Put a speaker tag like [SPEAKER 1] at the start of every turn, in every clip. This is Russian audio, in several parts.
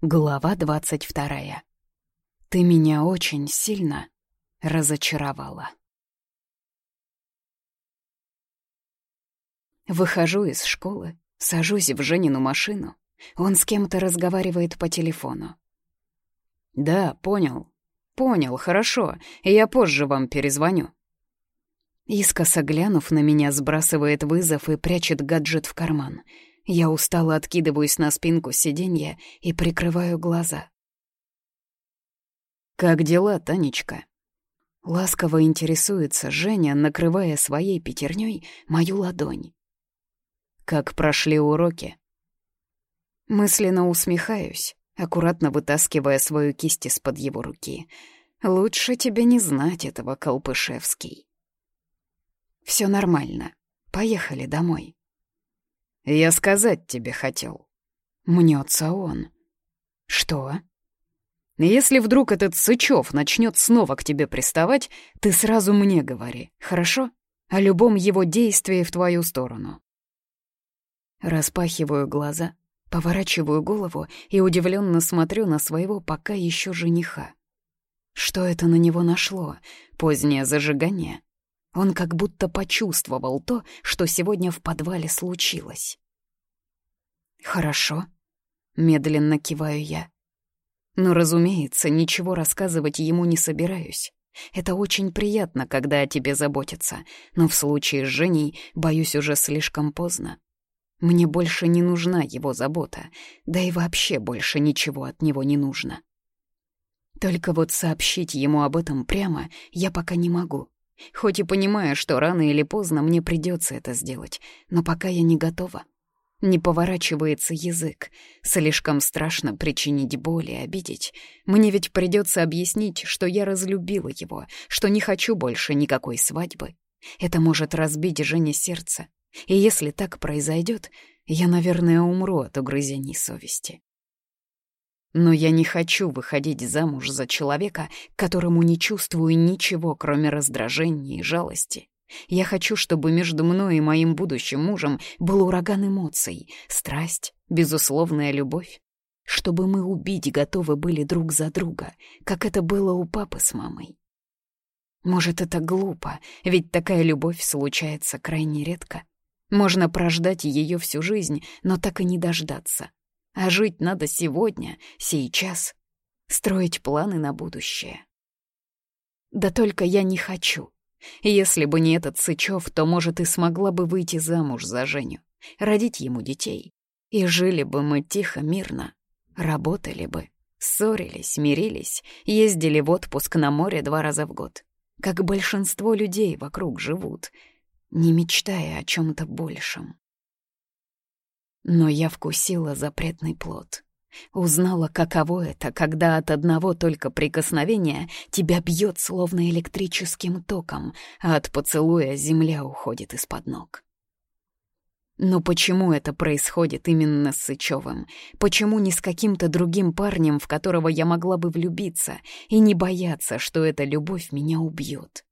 [SPEAKER 1] Глава двадцать вторая. Ты меня очень сильно разочаровала. Выхожу из школы, сажусь в Женину машину. Он с кем-то разговаривает по телефону. «Да, понял. Понял, хорошо. Я позже вам перезвоню». Искоса глянув на меня, сбрасывает вызов и прячет гаджет в карман — я устало откидываюсь на спинку сиденья и прикрываю глаза. «Как дела, Танечка?» Ласково интересуется Женя, накрывая своей пятерней мою ладонь. «Как прошли уроки?» Мысленно усмехаюсь, аккуратно вытаскивая свою кисть из-под его руки. «Лучше тебе не знать этого, Колпышевский». «Все нормально. Поехали домой». «Я сказать тебе хотел». Мнется он. «Что?» «Если вдруг этот Сычев начнет снова к тебе приставать, ты сразу мне говори, хорошо? О любом его действии в твою сторону». Распахиваю глаза, поворачиваю голову и удивленно смотрю на своего пока еще жениха. Что это на него нашло? Позднее зажигание? Он как будто почувствовал то, что сегодня в подвале случилось. «Хорошо», — медленно киваю я. Но, разумеется, ничего рассказывать ему не собираюсь. Это очень приятно, когда о тебе заботятся, но в случае с Женей, боюсь, уже слишком поздно. Мне больше не нужна его забота, да и вообще больше ничего от него не нужно. Только вот сообщить ему об этом прямо я пока не могу. Хоть и понимаю, что рано или поздно мне придется это сделать, но пока я не готова. Не поворачивается язык. Слишком страшно причинить боль и обидеть. Мне ведь придется объяснить, что я разлюбила его, что не хочу больше никакой свадьбы. Это может разбить Жене сердце. И если так произойдет, я, наверное, умру от угрызений совести. Но я не хочу выходить замуж за человека, которому не чувствую ничего, кроме раздражения и жалости. Я хочу, чтобы между мной и моим будущим мужем был ураган эмоций, страсть, безусловная любовь. Чтобы мы убить готовы были друг за друга, как это было у папы с мамой. Может, это глупо, ведь такая любовь случается крайне редко. Можно прождать ее всю жизнь, но так и не дождаться. А жить надо сегодня, сейчас. Строить планы на будущее. Да только я не хочу. Если бы не этот Сычев, то, может, и смогла бы выйти замуж за Женю, родить ему детей. И жили бы мы тихо, мирно, работали бы, ссорились, мирились, ездили в отпуск на море два раза в год, как большинство людей вокруг живут, не мечтая о чем-то большем. Но я вкусила запретный плод — Узнала, каково это, когда от одного только прикосновения тебя бьет словно электрическим током, а от поцелуя земля уходит из-под ног. Но почему это происходит именно с Сычевым? Почему не с каким-то другим парнем, в которого я могла бы влюбиться, и не бояться, что эта любовь меня убьет?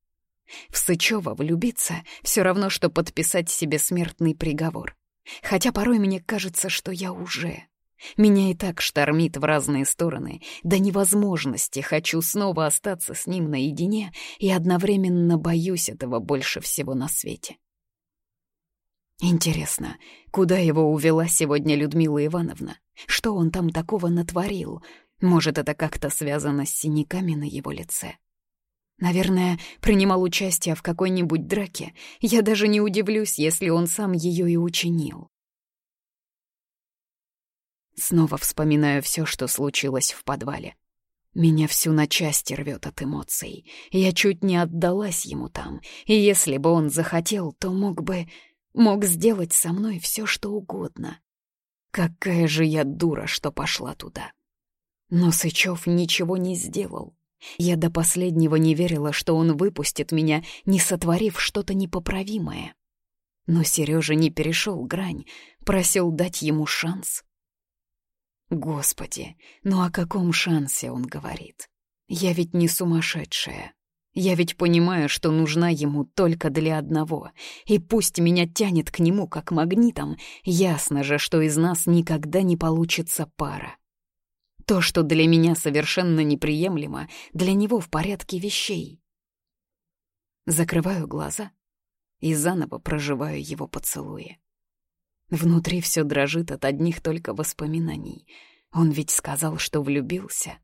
[SPEAKER 1] В Сычева влюбиться — все равно, что подписать себе смертный приговор. Хотя порой мне кажется, что я уже... Меня и так штормит в разные стороны. До невозможности хочу снова остаться с ним наедине и одновременно боюсь этого больше всего на свете. Интересно, куда его увела сегодня Людмила Ивановна? Что он там такого натворил? Может, это как-то связано с синяками на его лице? Наверное, принимал участие в какой-нибудь драке. Я даже не удивлюсь, если он сам ее и учинил. Снова вспоминаю все, что случилось в подвале. Меня всю на части рвет от эмоций. Я чуть не отдалась ему там, и если бы он захотел, то мог бы... мог сделать со мной все, что угодно. Какая же я дура, что пошла туда. Но Сычев ничего не сделал. Я до последнего не верила, что он выпустит меня, не сотворив что-то непоправимое. Но Сережа не перешел грань, просил дать ему шанс. Господи, ну о каком шансе он говорит? Я ведь не сумасшедшая. Я ведь понимаю, что нужна ему только для одного. И пусть меня тянет к нему как магнитом, ясно же, что из нас никогда не получится пара. То, что для меня совершенно неприемлемо, для него в порядке вещей. Закрываю глаза и заново проживаю его поцелуи. Внутри все дрожит от одних только воспоминаний. Он ведь сказал, что влюбился.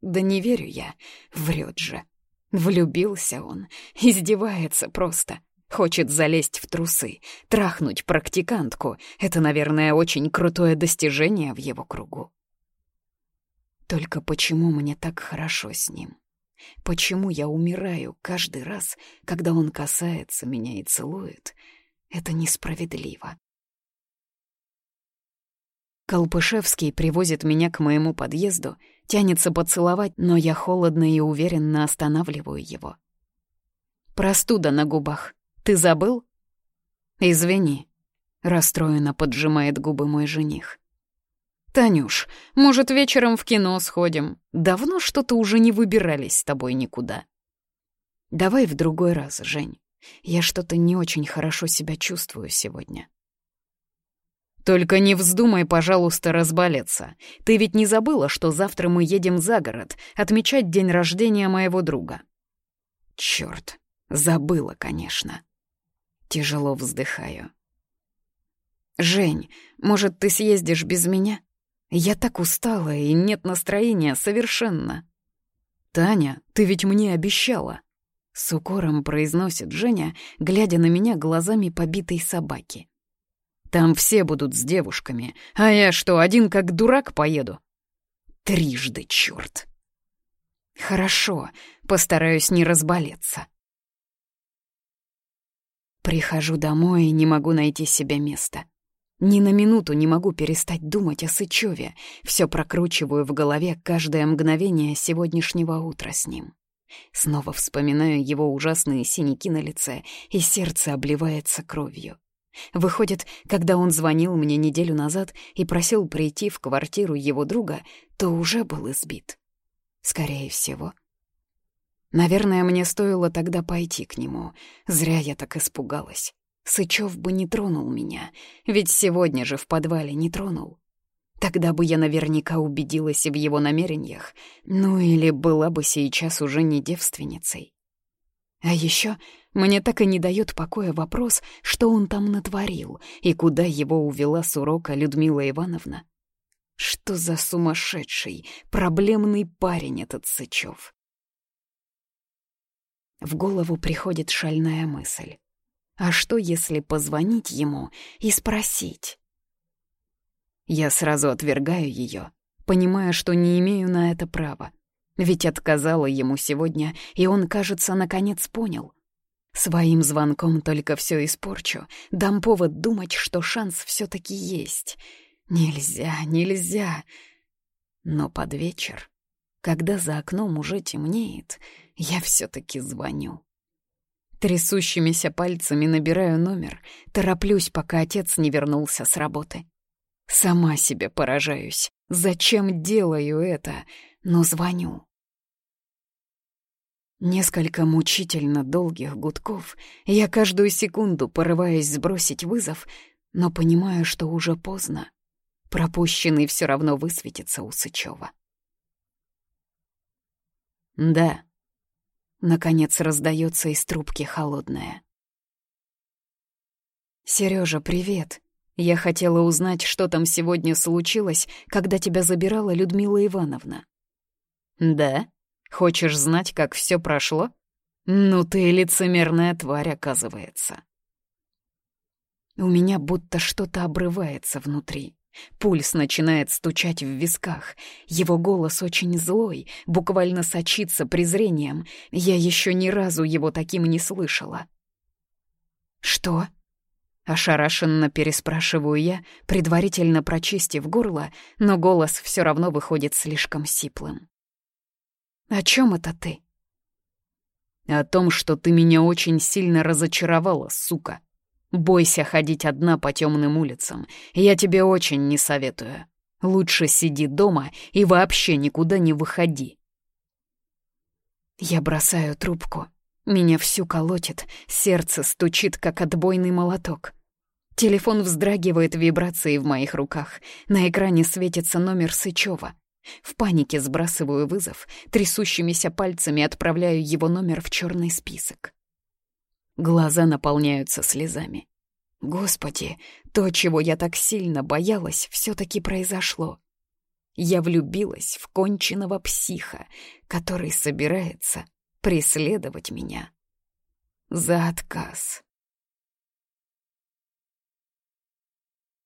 [SPEAKER 1] Да не верю я, врет же. Влюбился он, издевается просто. Хочет залезть в трусы, трахнуть практикантку. Это, наверное, очень крутое достижение в его кругу. Только почему мне так хорошо с ним? Почему я умираю каждый раз, когда он касается меня и целует? Это несправедливо. Колпышевский привозит меня к моему подъезду, тянется поцеловать, но я холодно и уверенно останавливаю его. «Простуда на губах. Ты забыл?» «Извини», — расстроенно поджимает губы мой жених. «Танюш, может, вечером в кино сходим? Давно что-то уже не выбирались с тобой никуда». «Давай в другой раз, Жень. Я что-то не очень хорошо себя чувствую сегодня». «Только не вздумай, пожалуйста, разболеться. Ты ведь не забыла, что завтра мы едем за город отмечать день рождения моего друга?» «Чёрт, забыла, конечно». Тяжело вздыхаю. «Жень, может, ты съездишь без меня?» Я так устала, и нет настроения совершенно. «Таня, ты ведь мне обещала!» С укором произносит Женя, глядя на меня глазами побитой собаки. «Там все будут с девушками, а я что, один как дурак поеду?» «Трижды, чёрт!» «Хорошо, постараюсь не разболеться». Прихожу домой и не могу найти себе места. Ни на минуту не могу перестать думать о Сычеве. Все прокручиваю в голове каждое мгновение сегодняшнего утра с ним. Снова вспоминаю его ужасные синяки на лице, и сердце обливается кровью. Выходит, когда он звонил мне неделю назад и просил прийти в квартиру его друга, то уже был избит. Скорее всего. Наверное, мне стоило тогда пойти к нему. Зря я так испугалась. Сычев бы не тронул меня, ведь сегодня же в подвале не тронул. Тогда бы я наверняка убедилась в его намерениях, ну или была бы сейчас уже не девственницей. А еще мне так и не дает покоя вопрос, что он там натворил и куда его увела с урока Людмила Ивановна. Что за сумасшедший, проблемный парень этот Сычев? В голову приходит шальная мысль. А что, если позвонить ему и спросить? Я сразу отвергаю ее, понимая, что не имею на это права. Ведь отказала ему сегодня, и он, кажется, наконец понял. Своим звонком только все испорчу, дам повод думать, что шанс все таки есть. Нельзя, нельзя. Но под вечер, когда за окном уже темнеет, я все таки звоню. Трясущимися пальцами набираю номер, тороплюсь, пока отец не вернулся с работы. Сама себе поражаюсь. Зачем делаю это? Но звоню. Несколько мучительно долгих гудков, я каждую секунду порываюсь сбросить вызов, но понимаю, что уже поздно. Пропущенный все равно высветится у Сычева. «Да», Наконец раздается из трубки холодная. Сережа, привет. Я хотела узнать, что там сегодня случилось, когда тебя забирала Людмила Ивановна. Да? Хочешь знать, как все прошло? Ну ты лицемерная тварь, оказывается. У меня будто что-то обрывается внутри. Пульс начинает стучать в висках. Его голос очень злой, буквально сочится презрением. Я еще ни разу его таким не слышала. «Что?» Ошарашенно переспрашиваю я, предварительно прочистив горло, но голос все равно выходит слишком сиплым. «О чем это ты?» «О том, что ты меня очень сильно разочаровала, сука», Бойся ходить одна по темным улицам. Я тебе очень не советую. Лучше сиди дома и вообще никуда не выходи. Я бросаю трубку. Меня всю колотит, сердце стучит, как отбойный молоток. Телефон вздрагивает вибрацией в моих руках. На экране светится номер Сычева. В панике сбрасываю вызов, трясущимися пальцами отправляю его номер в черный список. Глаза наполняются слезами. Господи, то, чего я так сильно боялась, все-таки произошло. Я влюбилась в конченного психа, который собирается преследовать меня. За отказ.